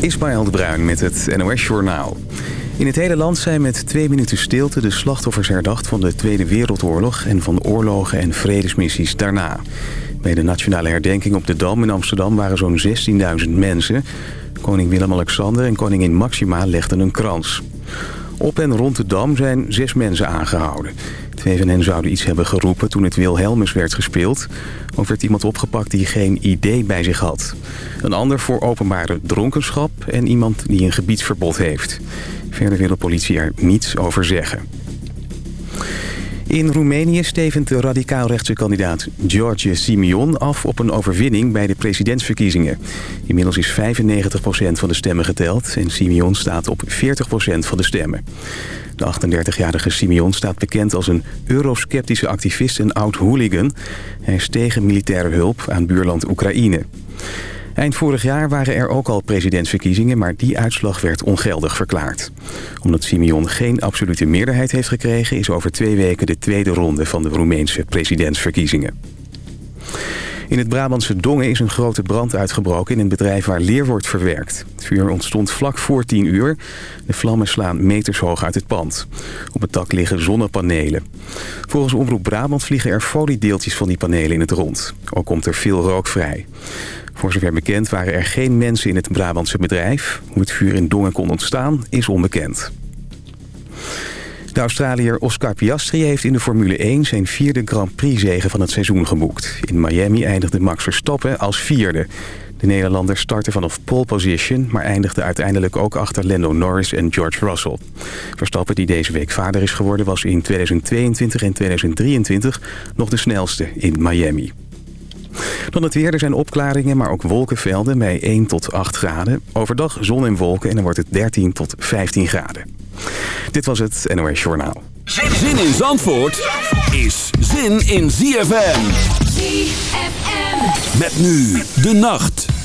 Ismaël de Bruin met het NOS Journaal. In het hele land zijn met twee minuten stilte de slachtoffers herdacht van de Tweede Wereldoorlog... en van oorlogen en vredesmissies daarna. Bij de nationale herdenking op de Dam in Amsterdam waren zo'n 16.000 mensen. Koning Willem-Alexander en koningin Maxima legden een krans. Op en rond de Dam zijn zes mensen aangehouden. Twee van hen zouden iets hebben geroepen toen het Wilhelmus werd gespeeld. Ook werd iemand opgepakt die geen idee bij zich had. Een ander voor openbare dronkenschap en iemand die een gebiedsverbod heeft. Verder wil de politie er niets over zeggen. In Roemenië stevend de radicaal-rechtse kandidaat George Simeon af op een overwinning bij de presidentsverkiezingen. Inmiddels is 95% van de stemmen geteld en Simeon staat op 40% van de stemmen. De 38-jarige Simeon staat bekend als een eurosceptische activist en oud-hooligan. Hij is tegen militaire hulp aan buurland Oekraïne. Eind vorig jaar waren er ook al presidentsverkiezingen... maar die uitslag werd ongeldig verklaard. Omdat Simeon geen absolute meerderheid heeft gekregen... is over twee weken de tweede ronde van de Roemeense presidentsverkiezingen. In het Brabantse Dongen is een grote brand uitgebroken in een bedrijf waar leer wordt verwerkt. Het vuur ontstond vlak voor 10 uur. De vlammen slaan meters hoog uit het pand. Op het dak liggen zonnepanelen. Volgens Omroep Brabant vliegen er foliedeeltjes van die panelen in het rond. Ook komt er veel rook vrij. Voor zover bekend waren er geen mensen in het Brabantse bedrijf. Hoe het vuur in Dongen kon ontstaan is onbekend. De Australiër Oscar Piastri heeft in de Formule 1 zijn vierde Grand Prix-zege van het seizoen geboekt. In Miami eindigde Max Verstappen als vierde. De Nederlander startte vanaf pole position, maar eindigde uiteindelijk ook achter Lando Norris en George Russell. Verstappen, die deze week vader is geworden, was in 2022 en 2023 nog de snelste in Miami. Dan het weer. Er zijn opklaringen, maar ook wolkenvelden bij 1 tot 8 graden. Overdag zon en wolken en dan wordt het 13 tot 15 graden. Dit was het NOS Journaal. Zin in Zandvoort is zin in ZFM. ZFM. Met nu de nacht.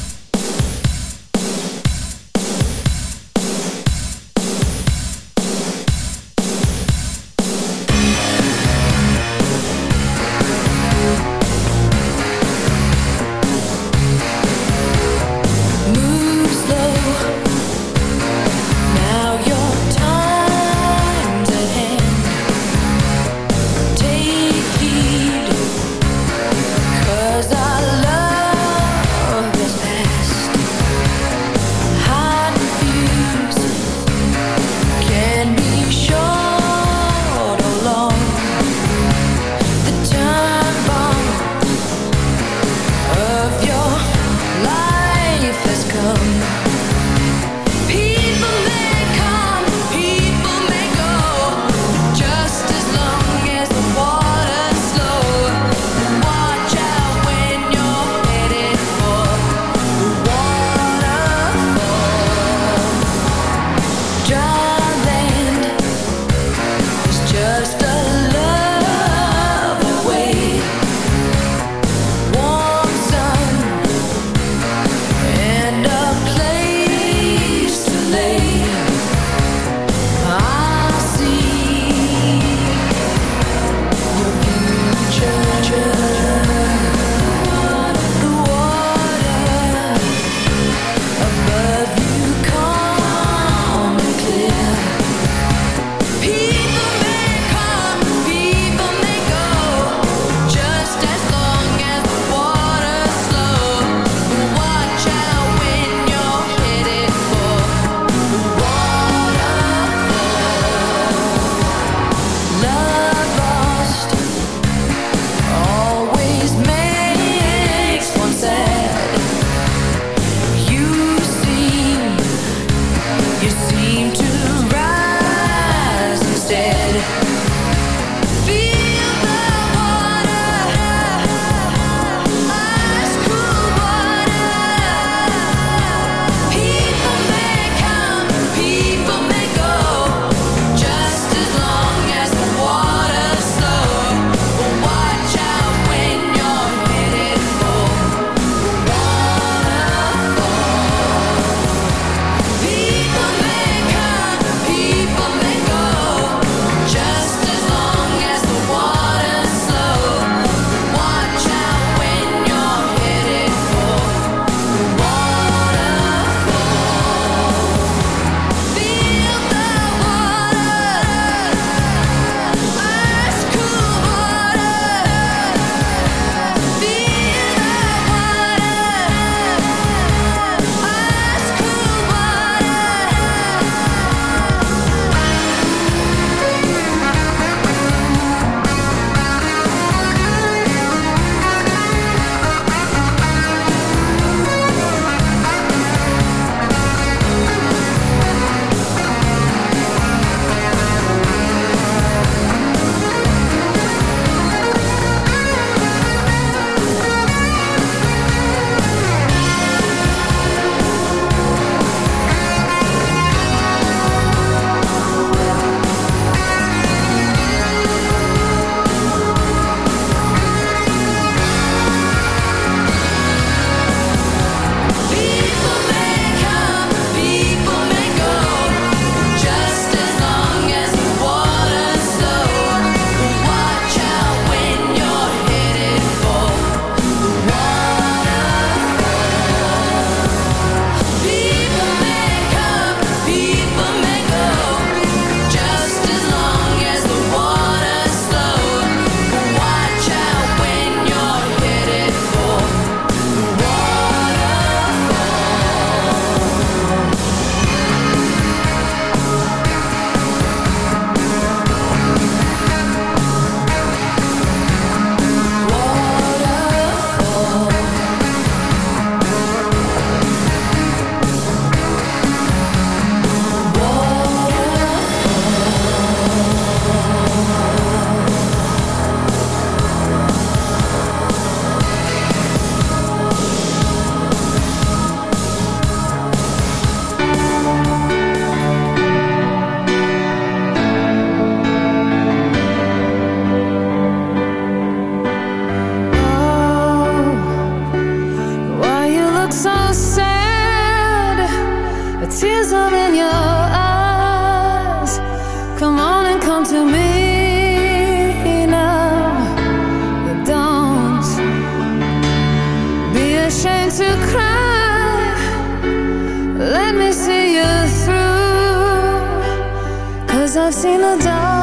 I've the dark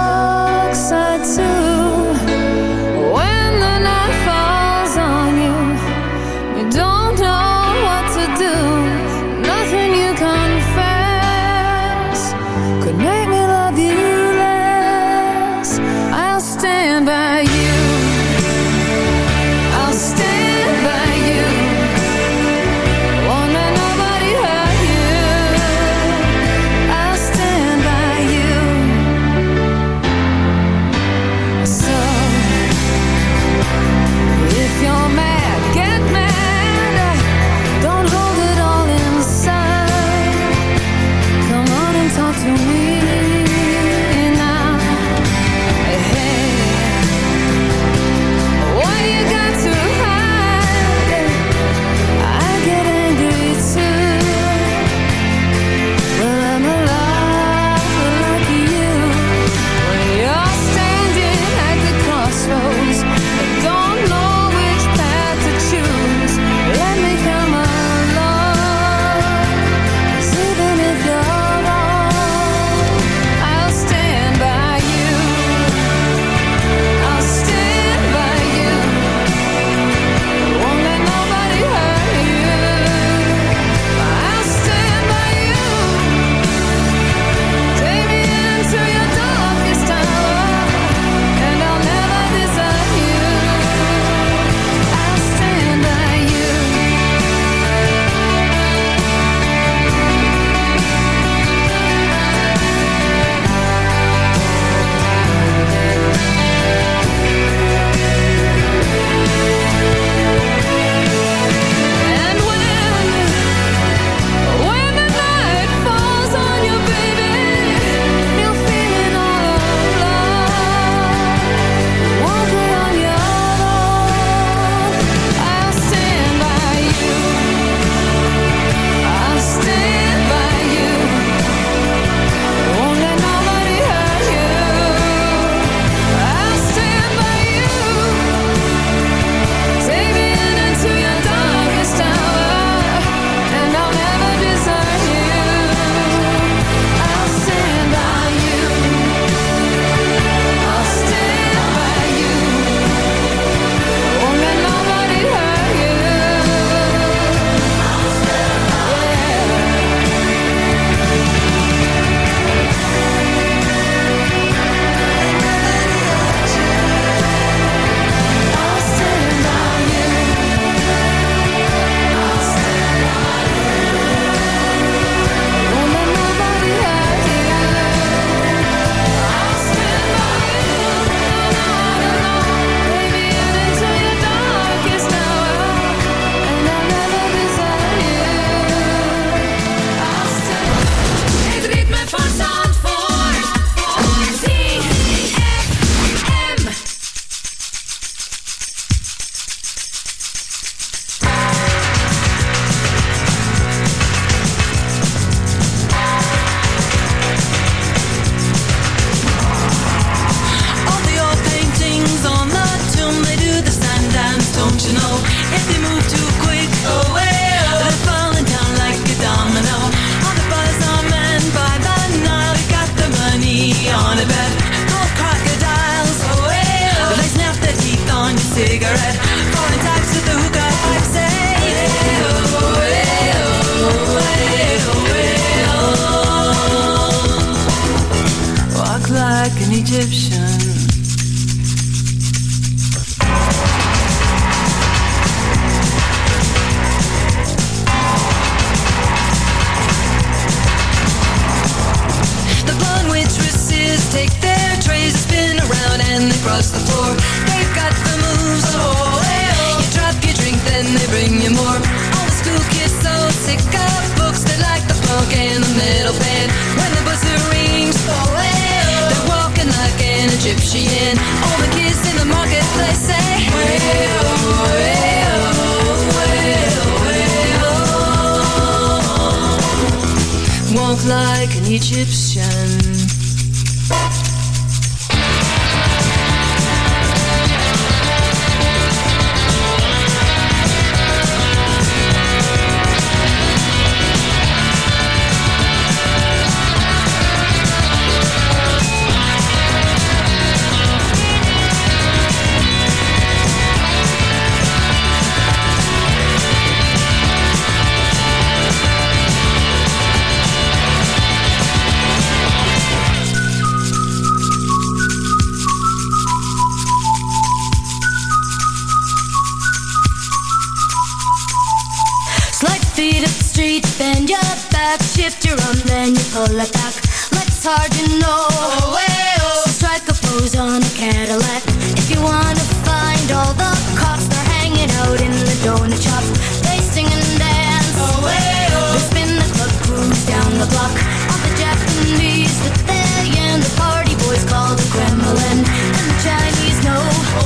Cadillac if you wanna find all the cops. They're hanging out in the donut shops. They sing and dance. Hey, oh. They spin the club cruise down the block. All the Japanese they and the party boys call the Kremlin, and the Chinese know.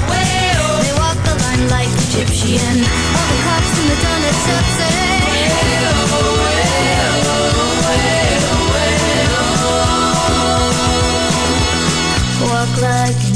Hey, oh. They walk the line like Egyptian. All the cops in the donut shops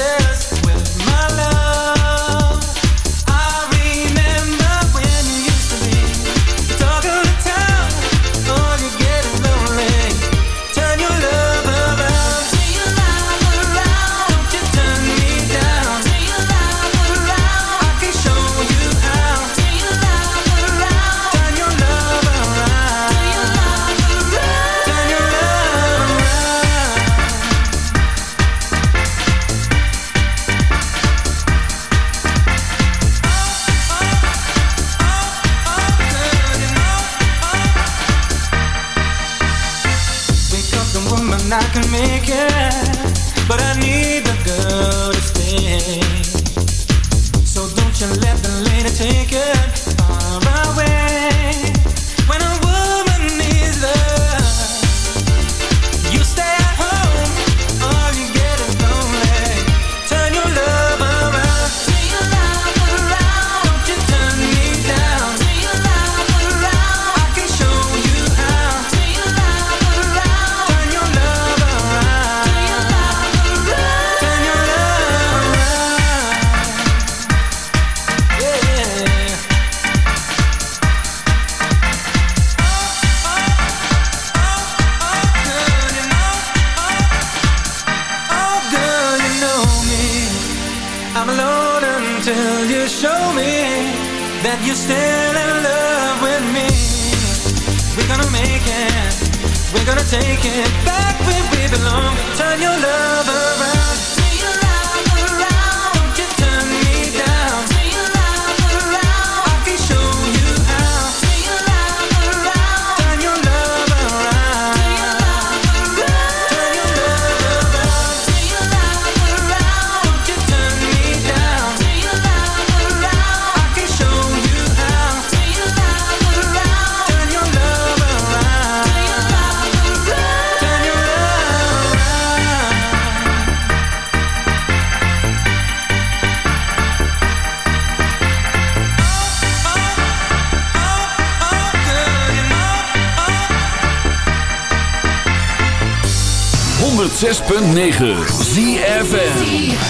myself 106.9 ZFN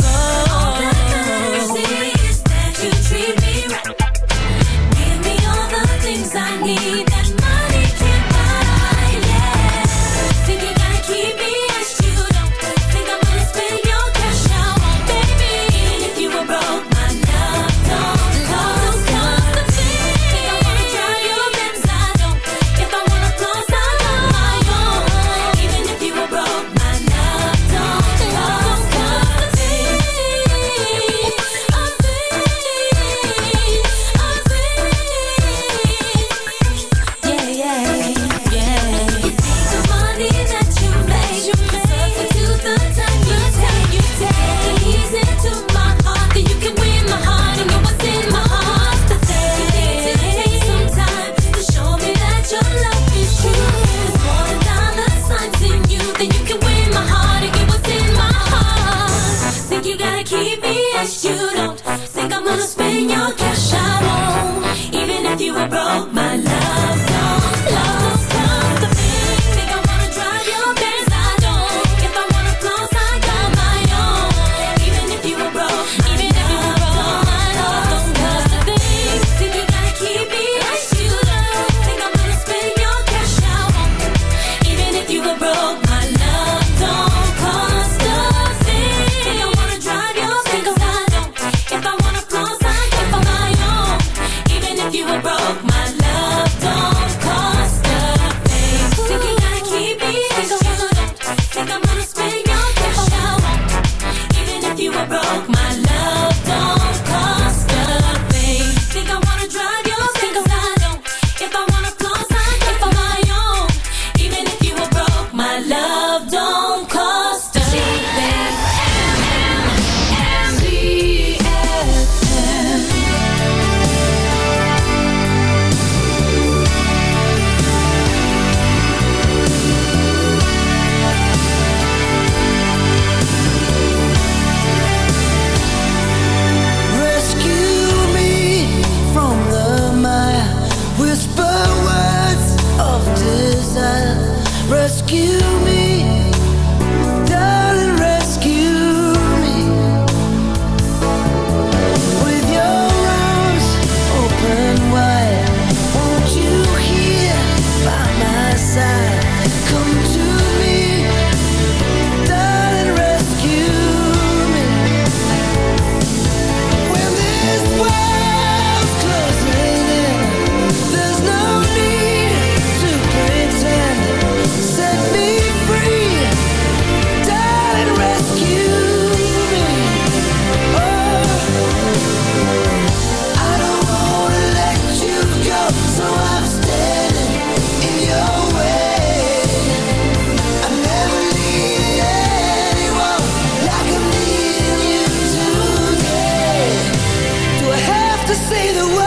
the way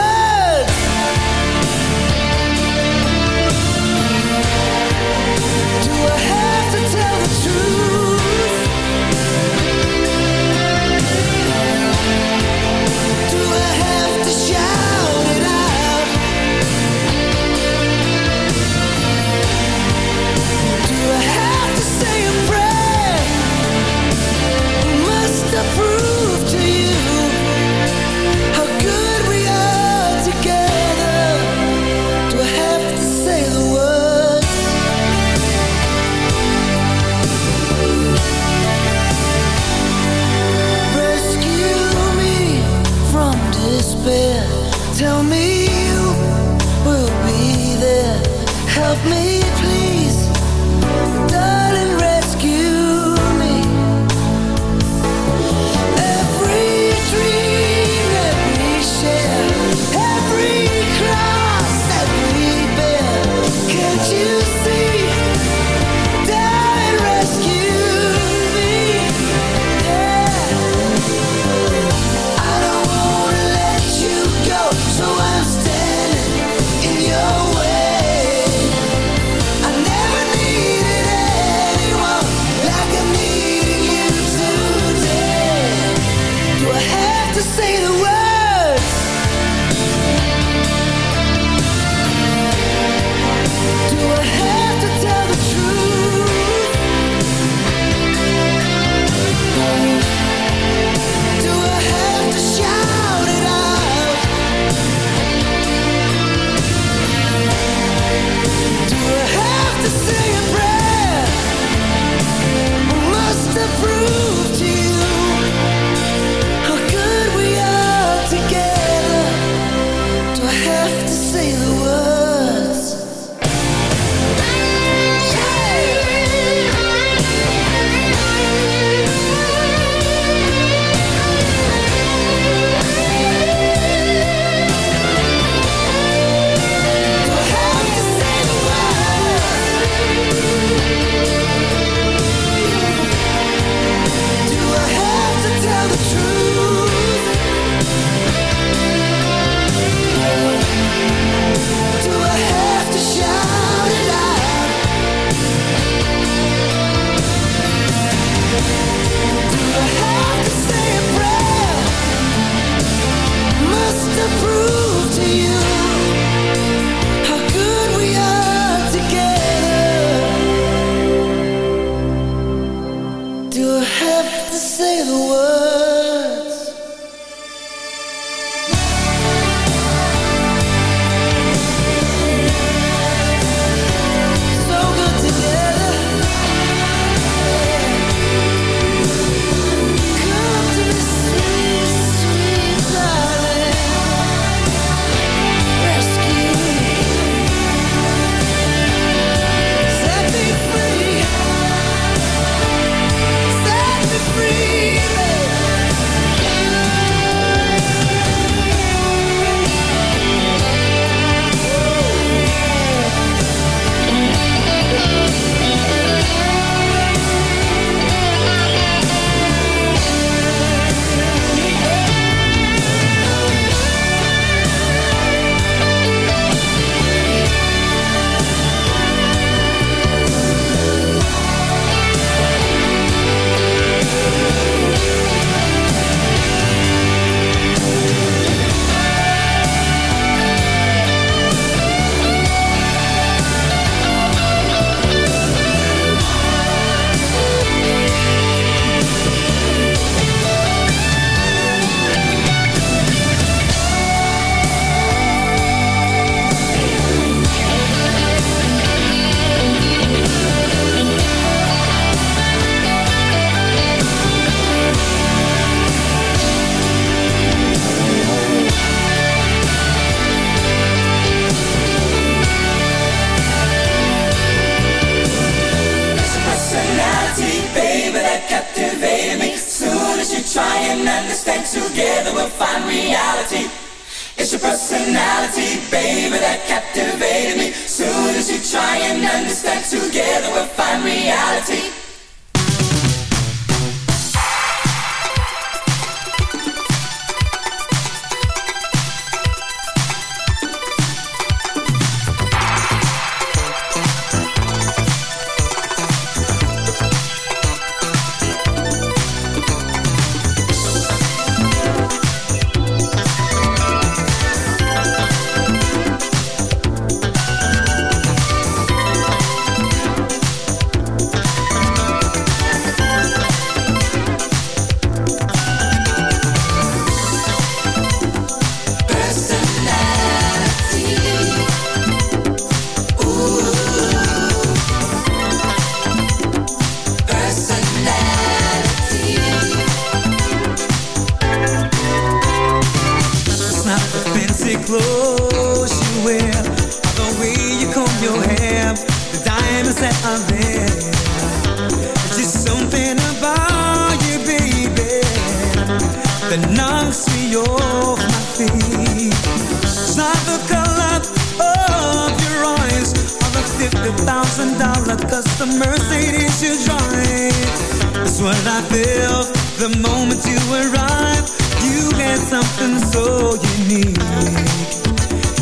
what I feel the moment you arrive. You had something so unique.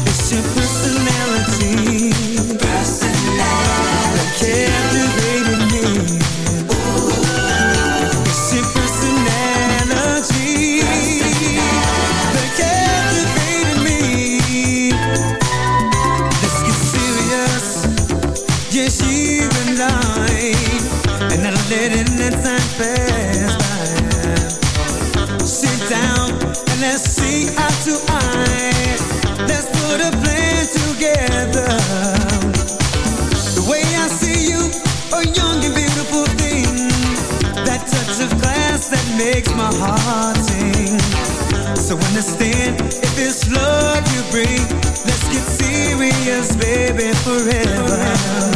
It's your personality. Personality. So understand if it's love you bring, let's get serious, baby, forever. forever.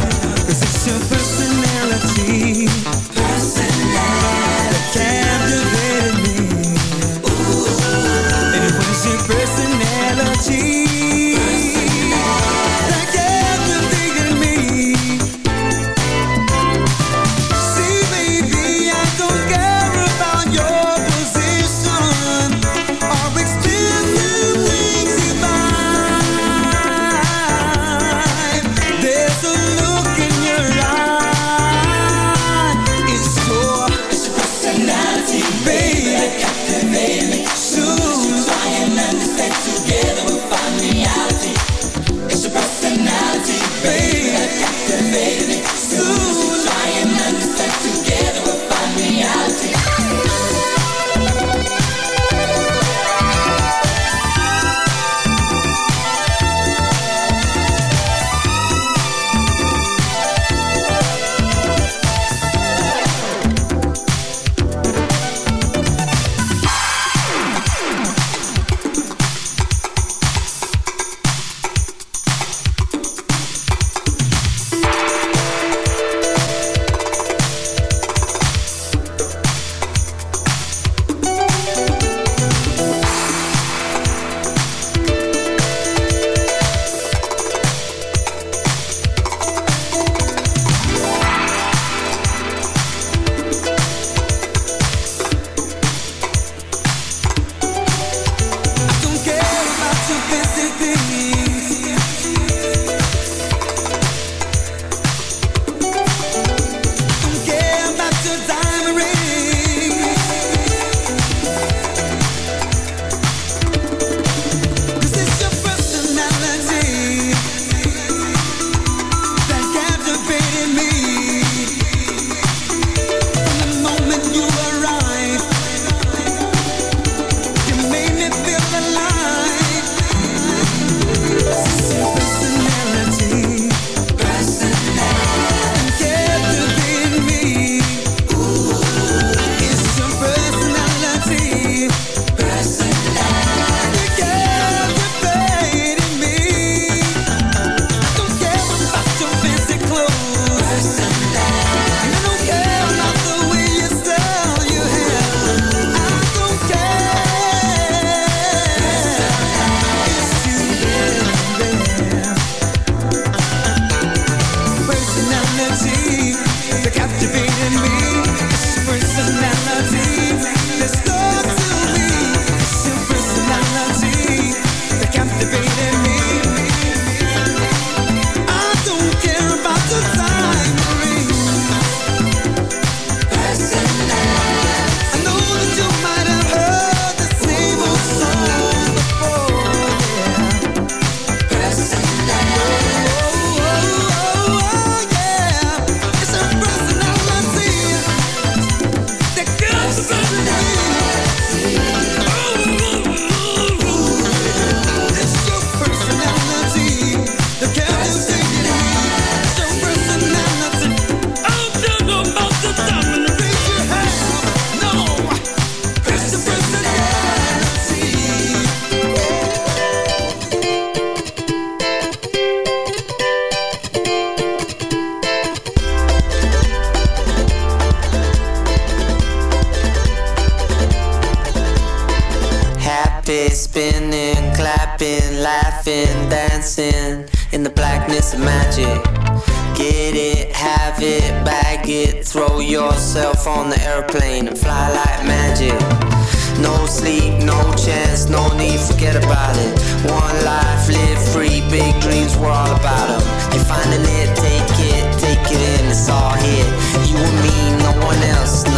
One life, live free, big dreams, we're all about them. You're finding it, take it, take it in, it's all here. You and me, no one else, nothing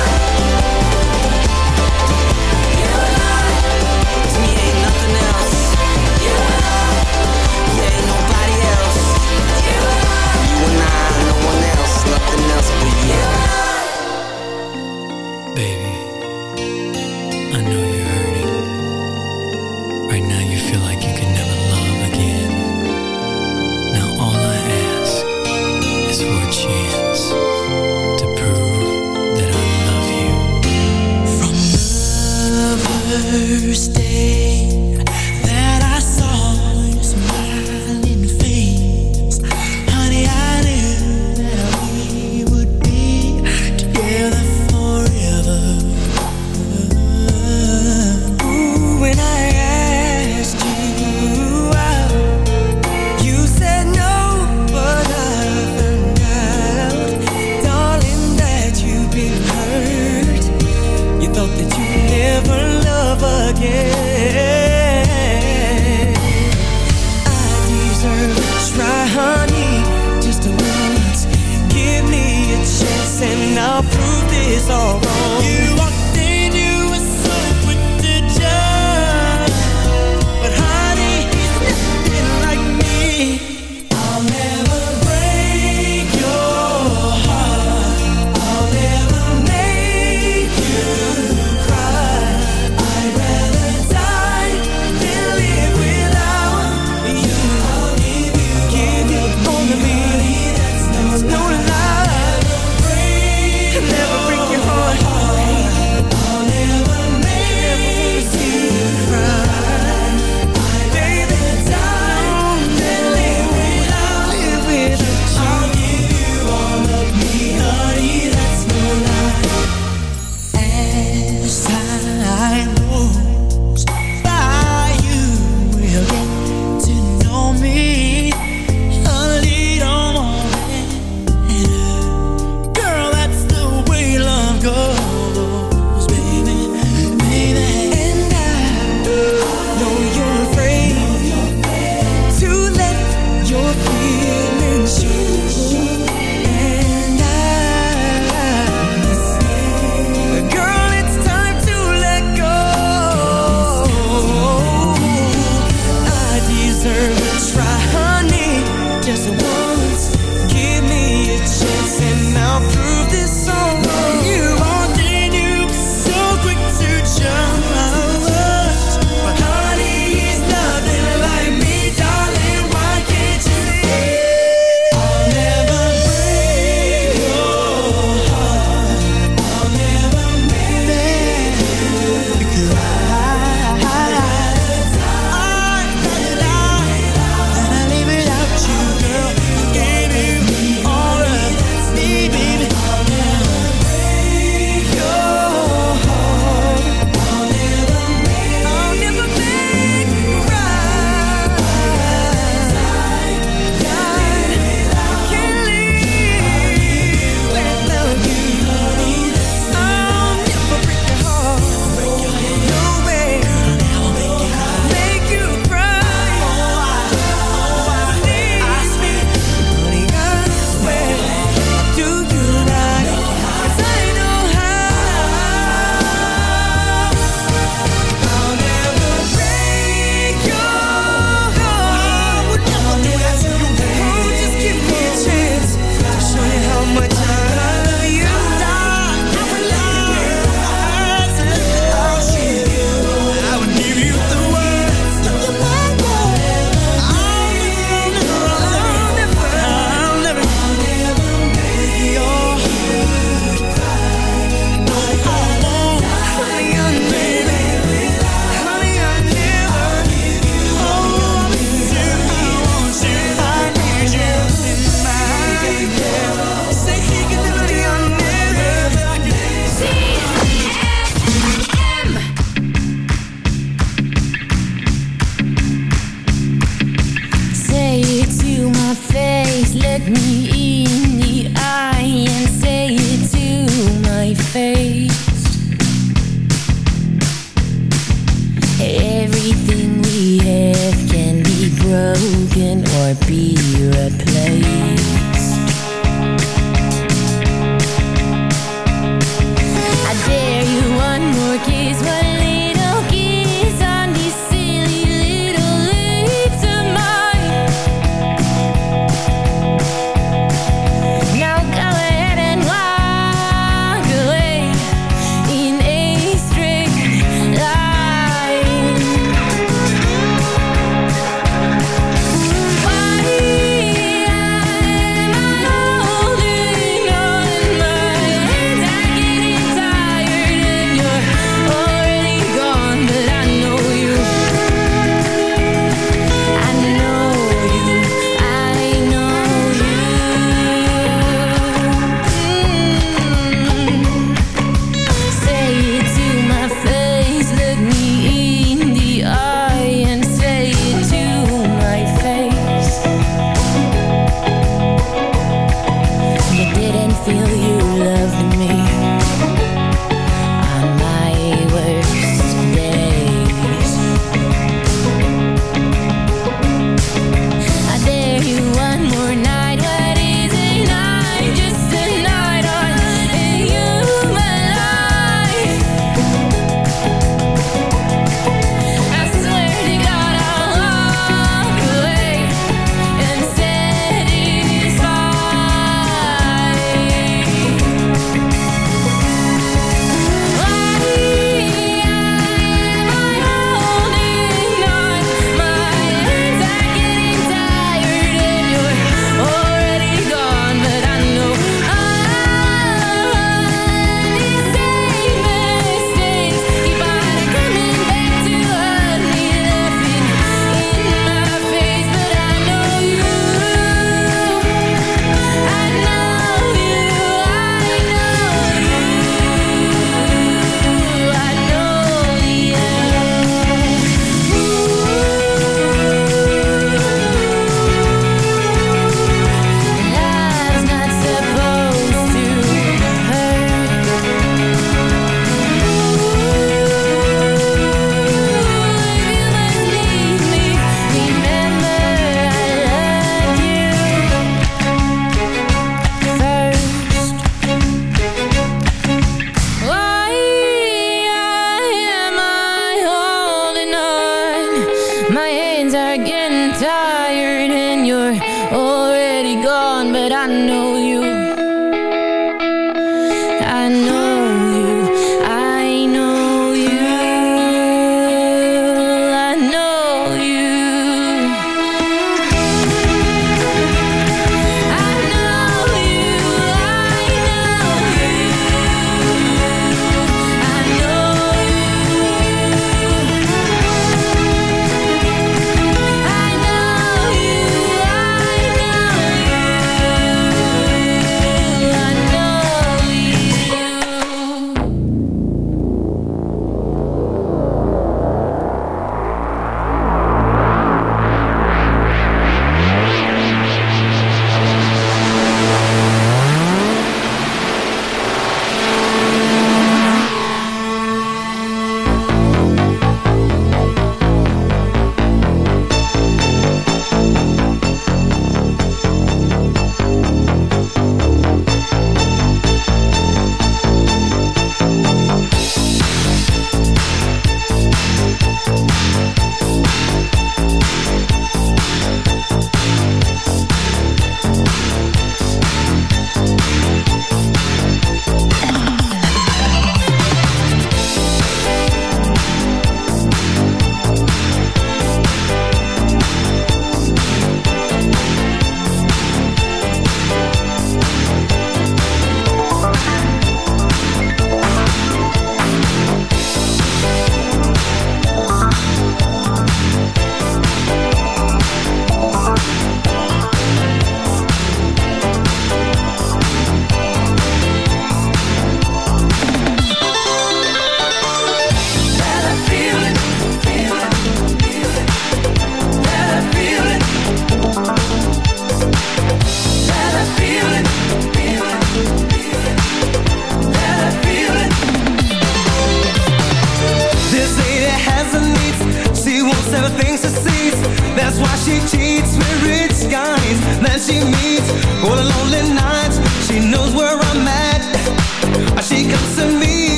you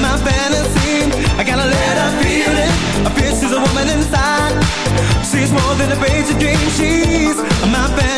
my fantasy. I gotta let her feel it. A bitch she's a woman inside. She's more than a page of dreams. She's my fantasy.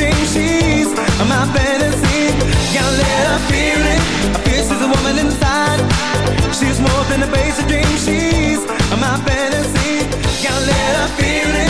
everything she's my fantasy. Gotta let her feel it. I feel she's a woman inside. She's more than a basic dream. She's my fantasy. Gotta let her feel it.